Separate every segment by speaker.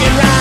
Speaker 1: just a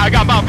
Speaker 1: I got my